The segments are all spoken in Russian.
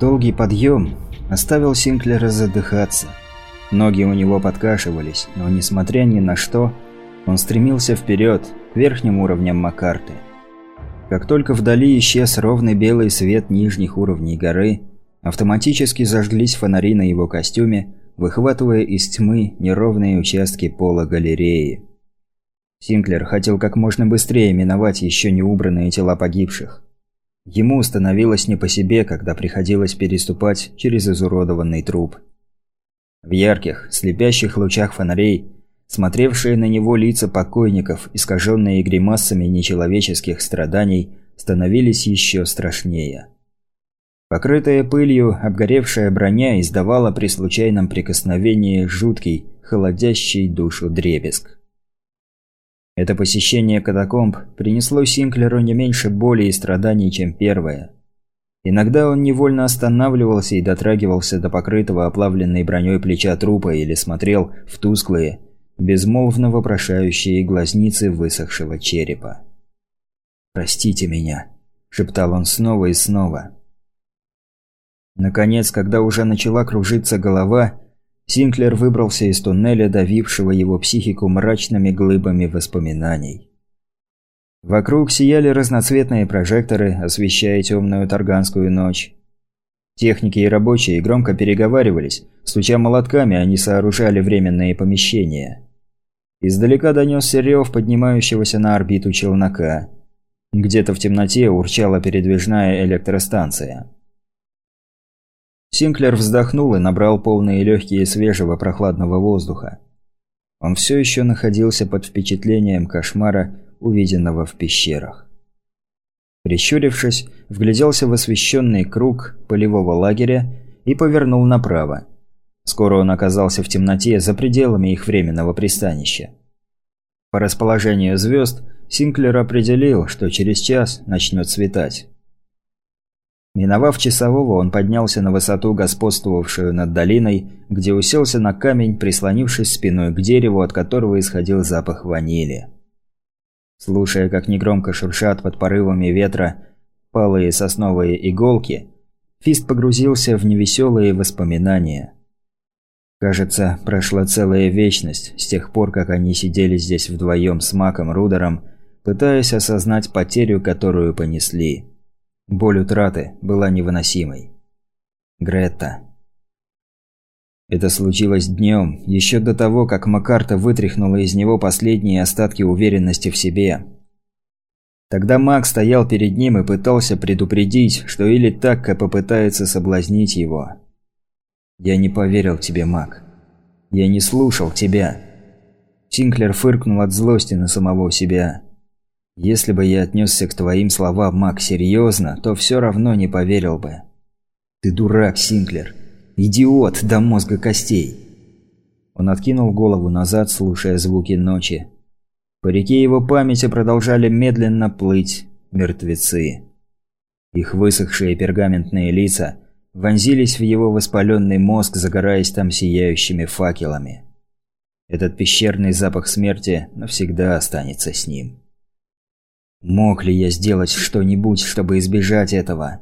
Долгий подъем оставил Синклера задыхаться. Ноги у него подкашивались, но несмотря ни на что, он стремился вперед, к верхним уровням Макарты. Как только вдали исчез ровный белый свет нижних уровней горы, автоматически зажглись фонари на его костюме, выхватывая из тьмы неровные участки пола галереи. Синклер хотел как можно быстрее миновать еще не убранные тела погибших. Ему становилось не по себе, когда приходилось переступать через изуродованный труп. В ярких, слепящих лучах фонарей, смотревшие на него лица покойников, искаженные гримасами нечеловеческих страданий, становились еще страшнее. Покрытая пылью, обгоревшая броня издавала при случайном прикосновении жуткий, холодящий душу дребезг. Это посещение катакомб принесло Синклеру не меньше боли и страданий, чем первое. Иногда он невольно останавливался и дотрагивался до покрытого оплавленной броней плеча трупа или смотрел в тусклые, безмолвно вопрошающие глазницы высохшего черепа. «Простите меня», – шептал он снова и снова. Наконец, когда уже начала кружиться голова, Синклер выбрался из туннеля, давившего его психику мрачными глыбами воспоминаний. Вокруг сияли разноцветные прожекторы, освещая темную Тарганскую ночь. Техники и рабочие громко переговаривались, стуча молотками, они сооружали временные помещения. Издалека донесся рев поднимающегося на орбиту челнока. Где-то в темноте урчала передвижная электростанция. Синклер вздохнул и набрал полные легкие свежего прохладного воздуха. Он все еще находился под впечатлением кошмара, увиденного в пещерах. Прищурившись, вгляделся в освещенный круг полевого лагеря и повернул направо. Скоро он оказался в темноте за пределами их временного пристанища. По расположению звезд Синклер определил, что через час начнет светать. Миновав часового, он поднялся на высоту, господствовавшую над долиной, где уселся на камень, прислонившись спиной к дереву, от которого исходил запах ванили. Слушая, как негромко шуршат под порывами ветра палые сосновые иголки, Фист погрузился в невеселые воспоминания. Кажется, прошла целая вечность с тех пор, как они сидели здесь вдвоем с Маком Рудером, пытаясь осознать потерю, которую понесли. Боль утраты была невыносимой. Гретта. Это случилось днем, еще до того, как Макарта вытряхнула из него последние остатки уверенности в себе. Тогда Мак стоял перед ним и пытался предупредить, что или Такка попытается соблазнить его. «Я не поверил тебе, Мак. Я не слушал тебя». Синклер фыркнул от злости на самого себя. Если бы я отнесся к твоим словам, Мак, серьезно, то все равно не поверил бы. Ты дурак, Синклер. Идиот до мозга костей. Он откинул голову назад, слушая звуки ночи. По реке его памяти продолжали медленно плыть мертвецы. Их высохшие пергаментные лица вонзились в его воспаленный мозг, загораясь там сияющими факелами. Этот пещерный запах смерти навсегда останется с ним. Мог ли я сделать что-нибудь, чтобы избежать этого?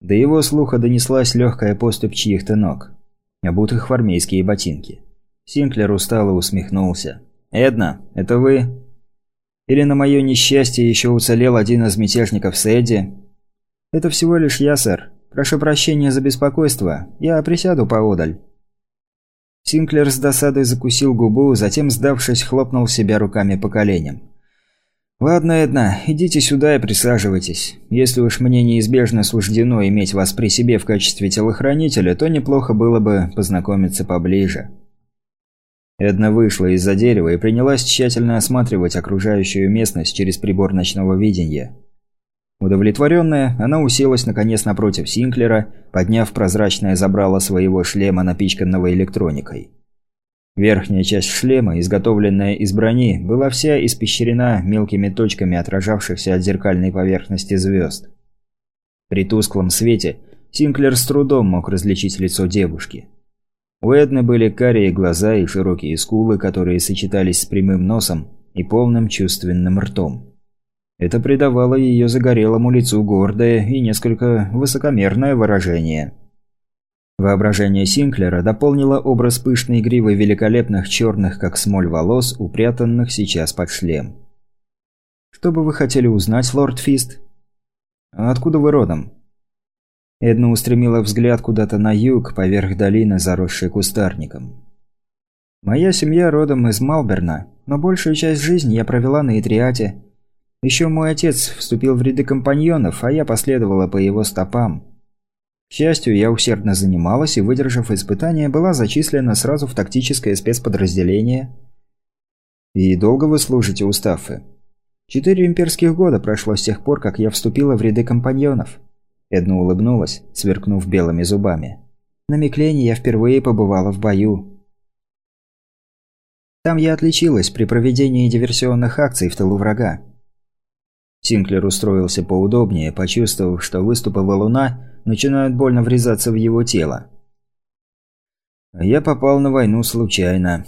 До его слуха донеслась легкая поступь чьих-то ног, обутых в армейские ботинки. Синклер устало усмехнулся. «Эдна, это вы?» «Или на мое несчастье еще уцелел один из мятежников Сэдди?» «Это всего лишь я, сэр. Прошу прощения за беспокойство. Я присяду поодаль». Синклер с досадой закусил губу, затем, сдавшись, хлопнул себя руками по коленям. «Ладно, Эдна, идите сюда и присаживайтесь. Если уж мне неизбежно суждено иметь вас при себе в качестве телохранителя, то неплохо было бы познакомиться поближе». Эдна вышла из-за дерева и принялась тщательно осматривать окружающую местность через прибор ночного видения. Удовлетворенная, она уселась наконец напротив Синклера, подняв прозрачное забрало своего шлема, напичканного электроникой. Верхняя часть шлема, изготовленная из брони, была вся испещрена мелкими точками, отражавшихся от зеркальной поверхности звезд. При тусклом свете Синклер с трудом мог различить лицо девушки. У Эдны были карие глаза и широкие скулы, которые сочетались с прямым носом и полным чувственным ртом. Это придавало ее загорелому лицу гордое и несколько высокомерное выражение. Воображение Синклера дополнило образ пышной гривы великолепных черных, как смоль волос, упрятанных сейчас под шлем. «Что бы вы хотели узнать, лорд Фист?» «Откуда вы родом?» Эдна устремила взгляд куда-то на юг, поверх долины, заросшей кустарником. «Моя семья родом из Малберна, но большую часть жизни я провела на Итриате. Еще мой отец вступил в ряды компаньонов, а я последовала по его стопам. К счастью, я усердно занималась и, выдержав испытание, была зачислена сразу в тактическое спецподразделение. И долго вы служите у Стаффы? Четыре имперских года прошло с тех пор, как я вступила в ряды компаньонов. Эдна улыбнулась, сверкнув белыми зубами. На Миклене я впервые побывала в бою. Там я отличилась при проведении диверсионных акций в тылу врага. Синклер устроился поудобнее, почувствовав, что выступы валуна начинают больно врезаться в его тело. Я попал на войну случайно.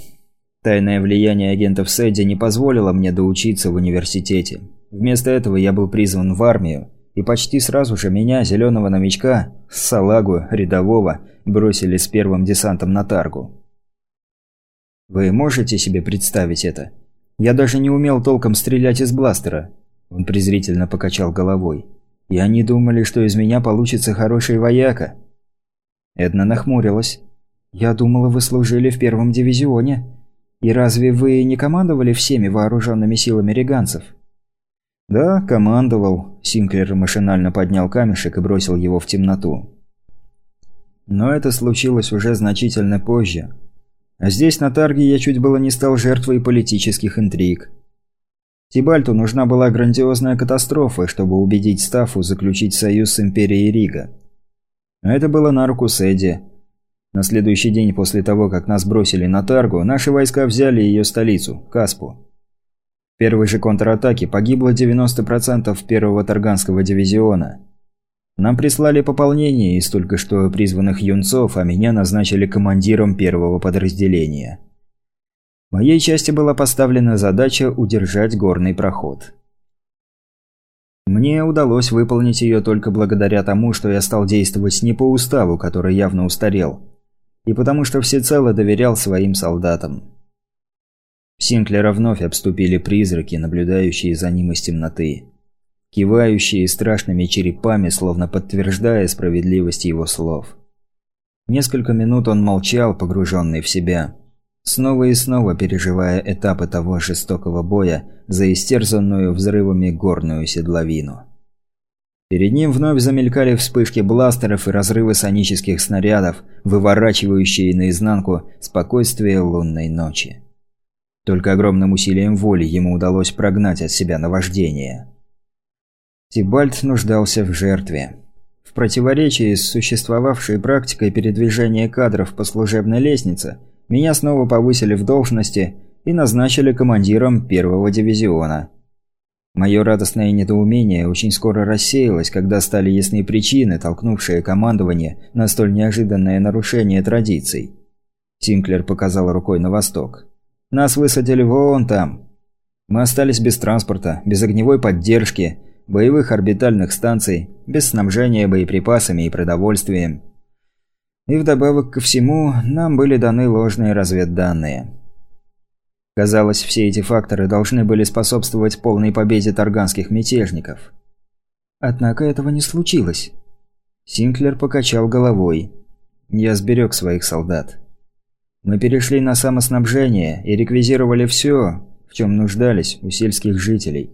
Тайное влияние агентов Сэдди не позволило мне доучиться в университете. Вместо этого я был призван в армию и почти сразу же меня, зеленого новичка, салагу, рядового, бросили с первым десантом на таргу. Вы можете себе представить это? Я даже не умел толком стрелять из бластера. Он презрительно покачал головой. И они думали, что из меня получится хороший вояка. Эдна нахмурилась. «Я думала, вы служили в первом дивизионе. И разве вы не командовали всеми вооруженными силами реганцев?» «Да, командовал», – Синклер машинально поднял камешек и бросил его в темноту. Но это случилось уже значительно позже. А здесь, на Тарге, я чуть было не стал жертвой политических интриг. Тибальту нужна была грандиозная катастрофа, чтобы убедить Стафу заключить союз с Империей Рига. А это было на руку Сэдди. На следующий день после того, как нас бросили на Таргу, наши войска взяли ее столицу – Каспу первой же контратаке погибло 90% первого Тарганского дивизиона. Нам прислали пополнение из только что призванных юнцов, а меня назначили командиром первого подразделения. Моей части была поставлена задача удержать горный проход. Мне удалось выполнить ее только благодаря тому, что я стал действовать не по уставу, который явно устарел, и потому что всецело доверял своим солдатам. Синклера вновь обступили призраки, наблюдающие за ним из темноты. Кивающие страшными черепами, словно подтверждая справедливость его слов. Несколько минут он молчал, погруженный в себя. Снова и снова переживая этапы того жестокого боя за истерзанную взрывами горную седловину. Перед ним вновь замелькали вспышки бластеров и разрывы сонических снарядов, выворачивающие наизнанку спокойствие лунной ночи. Только огромным усилием воли ему удалось прогнать от себя наваждение. Тибальт нуждался в жертве. В противоречии с существовавшей практикой передвижения кадров по служебной лестнице, меня снова повысили в должности и назначили командиром первого дивизиона. Мое радостное недоумение очень скоро рассеялось, когда стали ясны причины, толкнувшие командование на столь неожиданное нарушение традиций. Синклер показал рукой на восток. Нас высадили вон там. Мы остались без транспорта, без огневой поддержки, боевых орбитальных станций, без снабжения боеприпасами и продовольствием. И вдобавок ко всему, нам были даны ложные разведданные. Казалось, все эти факторы должны были способствовать полной победе тарганских мятежников. Однако этого не случилось. Синклер покачал головой. Я сберег своих солдат. Мы перешли на самоснабжение и реквизировали все, в чем нуждались у сельских жителей.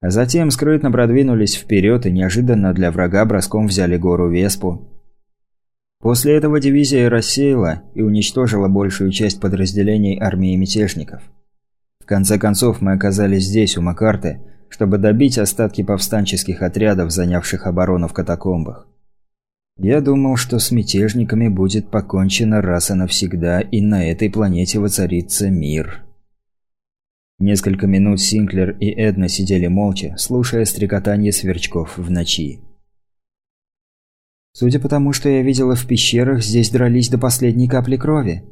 А затем скрытно продвинулись вперед и неожиданно для врага броском взяли гору Веспу. После этого дивизия рассеяла и уничтожила большую часть подразделений армии мятежников. В конце концов мы оказались здесь, у Макарты, чтобы добить остатки повстанческих отрядов, занявших оборону в катакомбах. Я думал, что с мятежниками будет покончено раз и навсегда, и на этой планете воцарится мир. Несколько минут Синклер и Эдна сидели молча, слушая стрекотание сверчков в ночи. Судя по тому, что я видела в пещерах, здесь дрались до последней капли крови.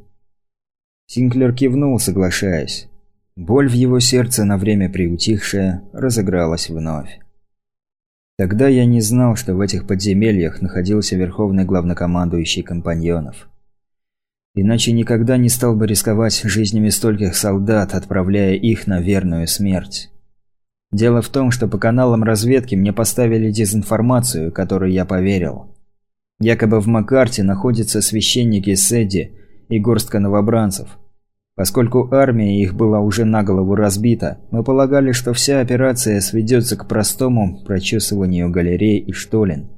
Синклер кивнул, соглашаясь. Боль в его сердце, на время приутихшая, разыгралась вновь. Тогда я не знал, что в этих подземельях находился верховный главнокомандующий компаньонов. Иначе никогда не стал бы рисковать жизнями стольких солдат, отправляя их на верную смерть. Дело в том, что по каналам разведки мне поставили дезинформацию, которой я поверил. Якобы в Макарте находятся священники Сэдди и горстка новобранцев. Поскольку армия их была уже на голову разбита, мы полагали, что вся операция сведется к простому прочесыванию галерей и штолен,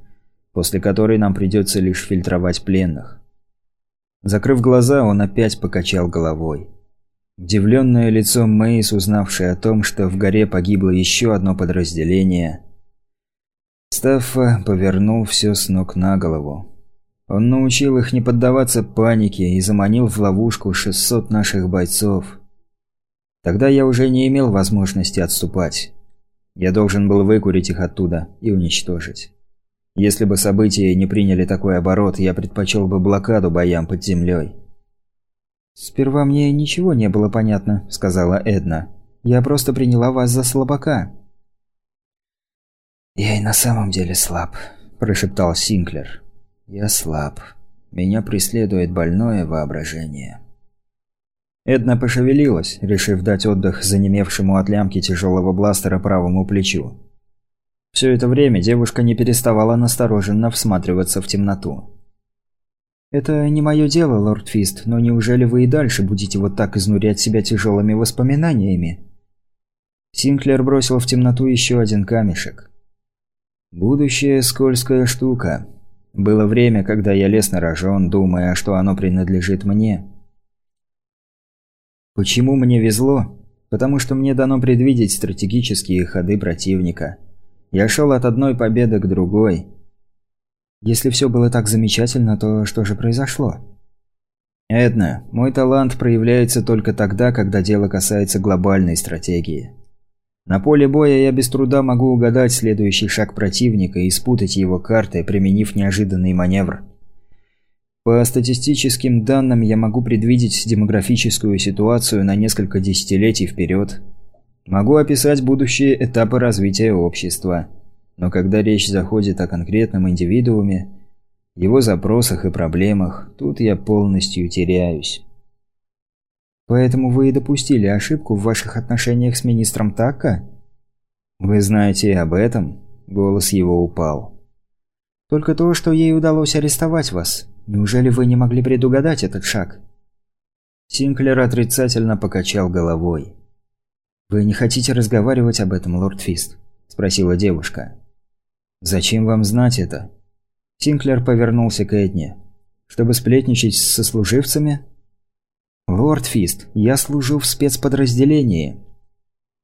после которой нам придется лишь фильтровать пленных. Закрыв глаза, он опять покачал головой. Удивленное лицо Мэйс, узнавшее о том, что в горе погибло еще одно подразделение. Стаффа повернул все с ног на голову. Он научил их не поддаваться панике и заманил в ловушку 600 наших бойцов. Тогда я уже не имел возможности отступать. Я должен был выкурить их оттуда и уничтожить. Если бы события не приняли такой оборот, я предпочел бы блокаду боям под землей. «Сперва мне ничего не было понятно», – сказала Эдна. «Я просто приняла вас за слабака». «Я и на самом деле слаб», – прошептал Синклер. «Я слаб. Меня преследует больное воображение». Эдна пошевелилась, решив дать отдых занемевшему от лямки тяжелого бластера правому плечу. Все это время девушка не переставала настороженно всматриваться в темноту. «Это не мое дело, лорд Фист, но неужели вы и дальше будете вот так изнурять себя тяжелыми воспоминаниями?» Синклер бросил в темноту еще один камешек. «Будущее – скользкая штука. Было время, когда я лез на рожон, думая, что оно принадлежит мне. Почему мне везло? Потому что мне дано предвидеть стратегические ходы противника. Я шел от одной победы к другой, если все было так замечательно, то что же произошло? Эдна, мой талант проявляется только тогда, когда дело касается глобальной стратегии. На поле боя я без труда могу угадать следующий шаг противника и спутать его картой, применив неожиданный маневр. По статистическим данным я могу предвидеть демографическую ситуацию на несколько десятилетий вперед. Могу описать будущие этапы развития общества. Но когда речь заходит о конкретном индивидууме, его запросах и проблемах, тут я полностью теряюсь. Поэтому вы и допустили ошибку в ваших отношениях с министром Такка? Вы знаете и об этом? Голос его упал. Только то, что ей удалось арестовать вас. Неужели вы не могли предугадать этот шаг? Синклер отрицательно покачал головой. «Вы не хотите разговаривать об этом, лорд Фист?» – спросила девушка. «Зачем вам знать это?» Синклер повернулся к Эдне. «Чтобы сплетничать с сослуживцами?» «Лорд Фист, я служу в спецподразделении.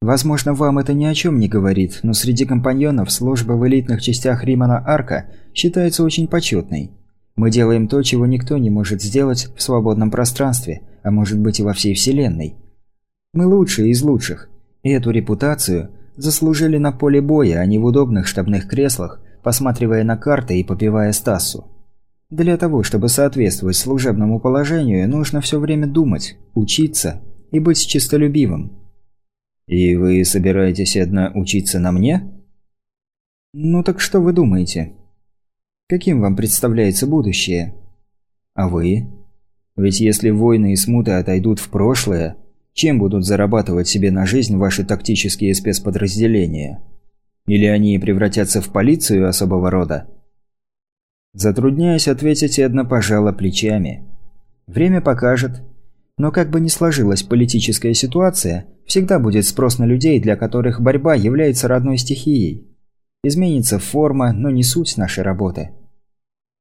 Возможно, вам это ни о чем не говорит, но среди компаньонов служба в элитных частях Римана Арка считается очень почетной. Мы делаем то, чего никто не может сделать в свободном пространстве, а может быть и во всей Вселенной. Мы лучшие из лучших, и эту репутацию – заслужили на поле боя, а не в удобных штабных креслах, посматривая на карты и попивая Стасу. Для того, чтобы соответствовать служебному положению, нужно все время думать, учиться и быть честолюбивым. «И вы собираетесь, одна учиться на мне?» «Ну так что вы думаете? Каким вам представляется будущее?» «А вы? Ведь если войны и смуты отойдут в прошлое, чем будут зарабатывать себе на жизнь ваши тактические спецподразделения? Или они превратятся в полицию особого рода? Затрудняясь ответить, Эдна пожала плечами. Время покажет. Но как бы ни сложилась политическая ситуация, всегда будет спрос на людей, для которых борьба является родной стихией. Изменится форма, но не суть нашей работы.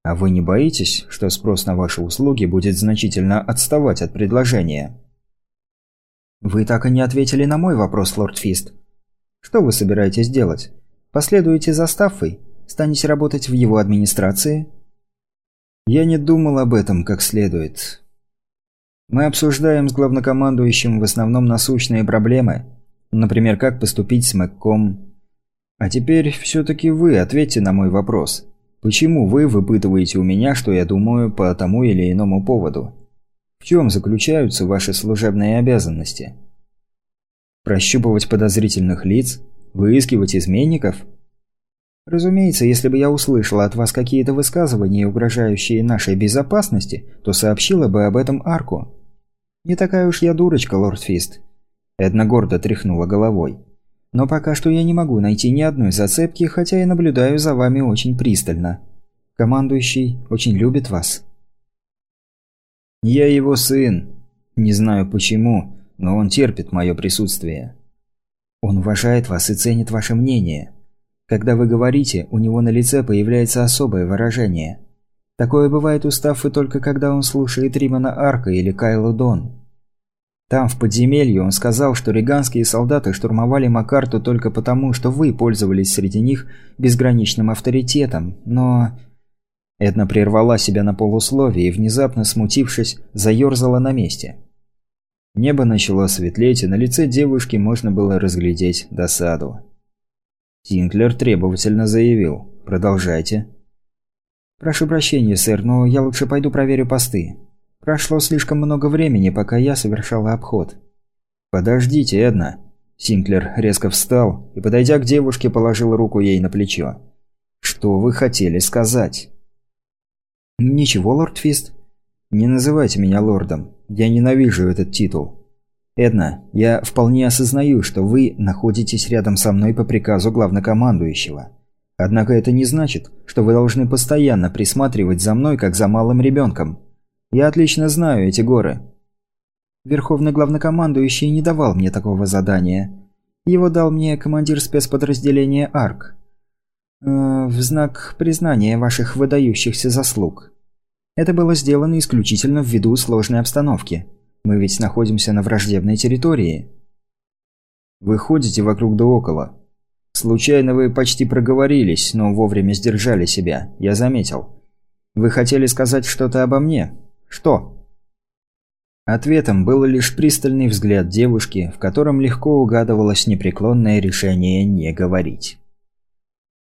А вы не боитесь, что спрос на ваши услуги будет значительно отставать от предложения? «Вы так и не ответили на мой вопрос, лорд Фист. Что вы собираетесь делать? Последуете за Стаффой? Станете работать в его администрации?» «Я не думал об этом как следует. Мы обсуждаем с главнокомандующим в основном насущные проблемы. Например, как поступить с Мэгком. А теперь все-таки вы ответьте на мой вопрос. Почему вы выпытываете у меня, что я думаю по тому или иному поводу?» В чем заключаются ваши служебные обязанности? Прощупывать подозрительных лиц? Выискивать изменников? Разумеется, если бы я услышала от вас какие-то высказывания, угрожающие нашей безопасности, то сообщила бы об этом Арку. Не такая уж я дурочка, лорд Фист. Эдна гордо тряхнула головой. Но пока что я не могу найти ни одной зацепки, хотя и наблюдаю за вами очень пристально. Командующий очень любит вас. Я его сын. Не знаю почему, но он терпит мое присутствие. Он уважает вас и ценит ваше мнение. Когда вы говорите, у него на лице появляется особое выражение. Такое бывает у Стаффы только когда он слушает Римана Арка или Кайлу Дон. Там, в подземелье, он сказал, что риганские солдаты штурмовали Макарту только потому, что вы пользовались среди них безграничным авторитетом, но... Эдна прервала себя на полусловие и, внезапно смутившись, заерзала на месте. Небо начало светлеть, и на лице девушки можно было разглядеть досаду. Синклер требовательно заявил. «Продолжайте». «Прошу прощения, сэр, но я лучше пойду проверю посты. Прошло слишком много времени, пока я совершала обход». «Подождите, Эдна». Синклер резко встал и, подойдя к девушке, положил руку ей на плечо. «Что вы хотели сказать?» «Ничего, лорд Фист». «Не называйте меня лордом. Я ненавижу этот титул. Эдна, я вполне осознаю, что вы находитесь рядом со мной по приказу главнокомандующего. Однако это не значит, что вы должны постоянно присматривать за мной, как за малым ребенком. Я отлично знаю эти горы». Верховный главнокомандующий не давал мне такого задания. Его дал мне командир спецподразделения «Арк». Э, в знак признания ваших выдающихся заслуг. Это было сделано исключительно ввиду сложной обстановки. Мы ведь находимся на враждебной территории. Вы ходите вокруг да около. Случайно вы почти проговорились, но вовремя сдержали себя, я заметил. Вы хотели сказать что-то обо мне? Что? Ответом был лишь пристальный взгляд девушки, в котором легко угадывалось непреклонное решение не говорить.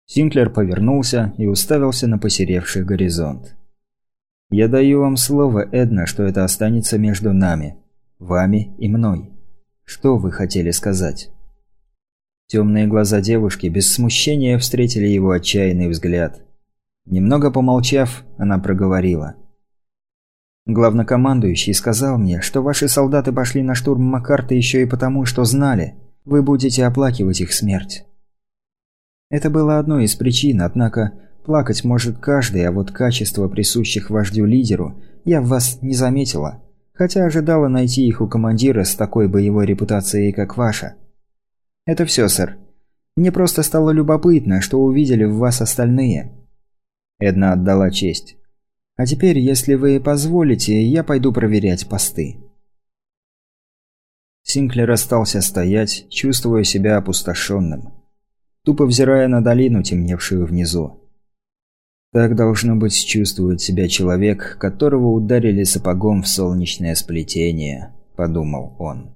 Синклер повернулся и уставился на посеревший горизонт. «Я даю вам слово, Эдна, что это останется между нами, вами и мной. Что вы хотели сказать?» Темные глаза девушки без смущения встретили его отчаянный взгляд. Немного помолчав, она проговорила. «Главнокомандующий сказал мне, что ваши солдаты пошли на штурм Макарта еще и потому, что знали, вы будете оплакивать их смерть. Это было одной из причин, однако плакать может каждый, а вот качество, присущих вождю-лидеру, я в вас не заметила, хотя ожидала найти их у командира с такой боевой репутацией, как ваша. Это все, сэр. Мне просто стало любопытно, что увидели в вас остальные. Эдна отдала честь. А теперь, если вы позволите, я пойду проверять посты. Синклер остался стоять, чувствуя себя опустошенным тупо взирая на долину, темневшую внизу. Так должно быть чувствует себя человек, которого ударили сапогом в солнечное сплетение, подумал он.